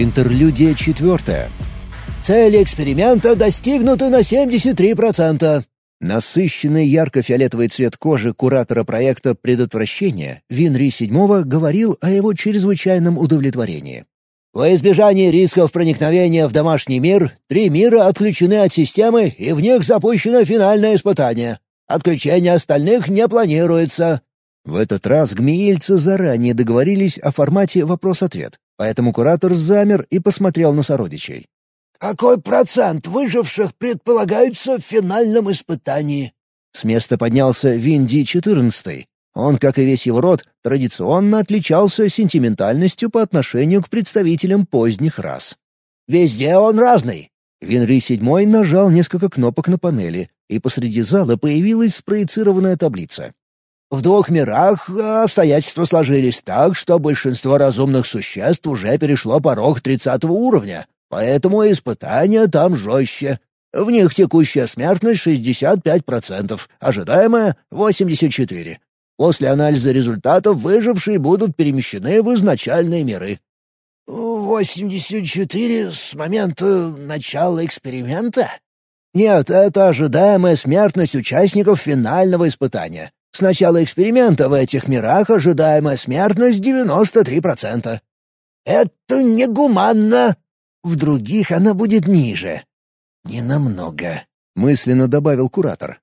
Интерлюдия четвертая. Цели эксперимента достигнуты на 73%. Насыщенный ярко-фиолетовый цвет кожи куратора проекта предотвращения Винри VII говорил о его чрезвычайном удовлетворении. Во избежание рисков проникновения в домашний мир, три мира отключены от системы, и в них запущено финальное испытание. Отключение остальных не планируется. В этот раз гмеильцы заранее договорились о формате вопрос-ответ, поэтому куратор замер и посмотрел на сородичей. «Какой процент выживших предполагается в финальном испытании?» С места поднялся Винди-14. Он, как и весь его род, традиционно отличался сентиментальностью по отношению к представителям поздних рас. «Везде он разный». Винри VII нажал несколько кнопок на панели, и посреди зала появилась спроецированная таблица. В двух мирах обстоятельства сложились так, что большинство разумных существ уже перешло порог тридцатого уровня, Поэтому испытания там жестче. В них текущая смертность 65%, ожидаемая — 84%. После анализа результатов выжившие будут перемещены в изначальные миры. «84 с момента начала эксперимента?» «Нет, это ожидаемая смертность участников финального испытания. С начала эксперимента в этих мирах ожидаемая смертность 93%. «Это негуманно!» В других она будет ниже. Ненамного, — мысленно добавил куратор.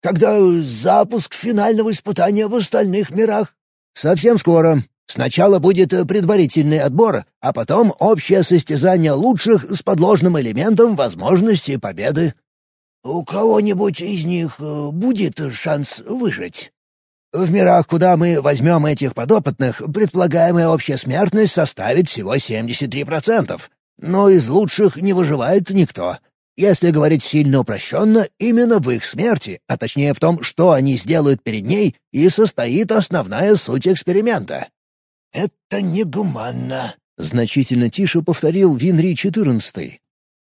Когда запуск финального испытания в остальных мирах? Совсем скоро. Сначала будет предварительный отбор, а потом общее состязание лучших с подложным элементом возможности победы. У кого-нибудь из них э, будет шанс выжить? В мирах, куда мы возьмем этих подопытных, предполагаемая общая смертность составит всего 73%, но из лучших не выживает никто. Если говорить сильно упрощенно, именно в их смерти, а точнее в том, что они сделают перед ней, и состоит основная суть эксперимента. «Это негуманно», — значительно тише повторил Винри XIV.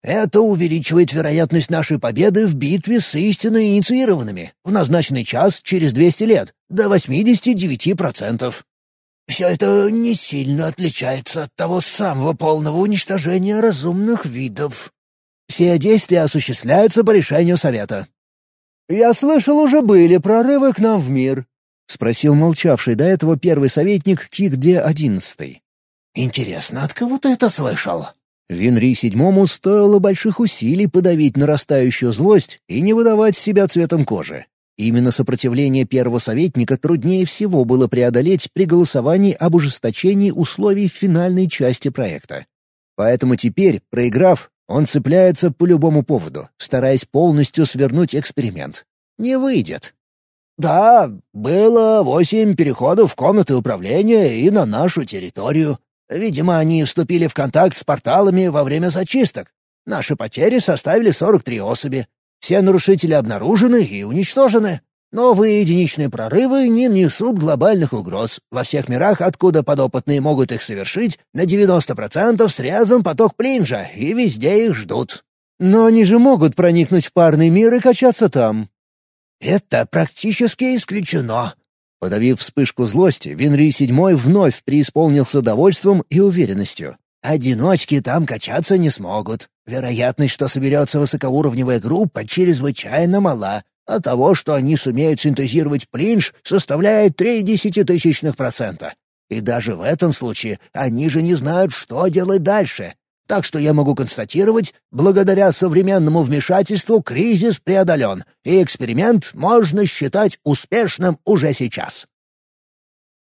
«Это увеличивает вероятность нашей победы в битве с истинно инициированными в назначенный час через 200 лет до 89%. Все это не сильно отличается от того самого полного уничтожения разумных видов. Все действия осуществляются по решению Совета. «Я слышал, уже были прорывы к нам в мир», — спросил молчавший до этого первый советник Кикде-11. «Интересно, от кого ты это слышал?» Винри седьмому стоило больших усилий подавить нарастающую злость и не выдавать себя цветом кожи. Именно сопротивление первого советника труднее всего было преодолеть при голосовании об ужесточении условий финальной части проекта. Поэтому теперь, проиграв, он цепляется по любому поводу, стараясь полностью свернуть эксперимент. Не выйдет. «Да, было восемь переходов в комнаты управления и на нашу территорию. Видимо, они вступили в контакт с порталами во время зачисток. Наши потери составили 43 особи. Все нарушители обнаружены и уничтожены. Новые единичные прорывы не несут глобальных угроз. Во всех мирах, откуда подопытные могут их совершить, на 90% срезан поток плинжа, и везде их ждут. Но они же могут проникнуть в парный мир и качаться там. Это практически исключено. Подавив вспышку злости, Винри седьмой вновь преисполнился довольством и уверенностью. Одиночки там качаться не смогут. Вероятность, что соберется высокоуровневая группа, чрезвычайно мала, а того, что они сумеют синтезировать плинж, составляет три десятитысячных процента. И даже в этом случае они же не знают, что делать дальше. Так что я могу констатировать, благодаря современному вмешательству кризис преодолен, и эксперимент можно считать успешным уже сейчас.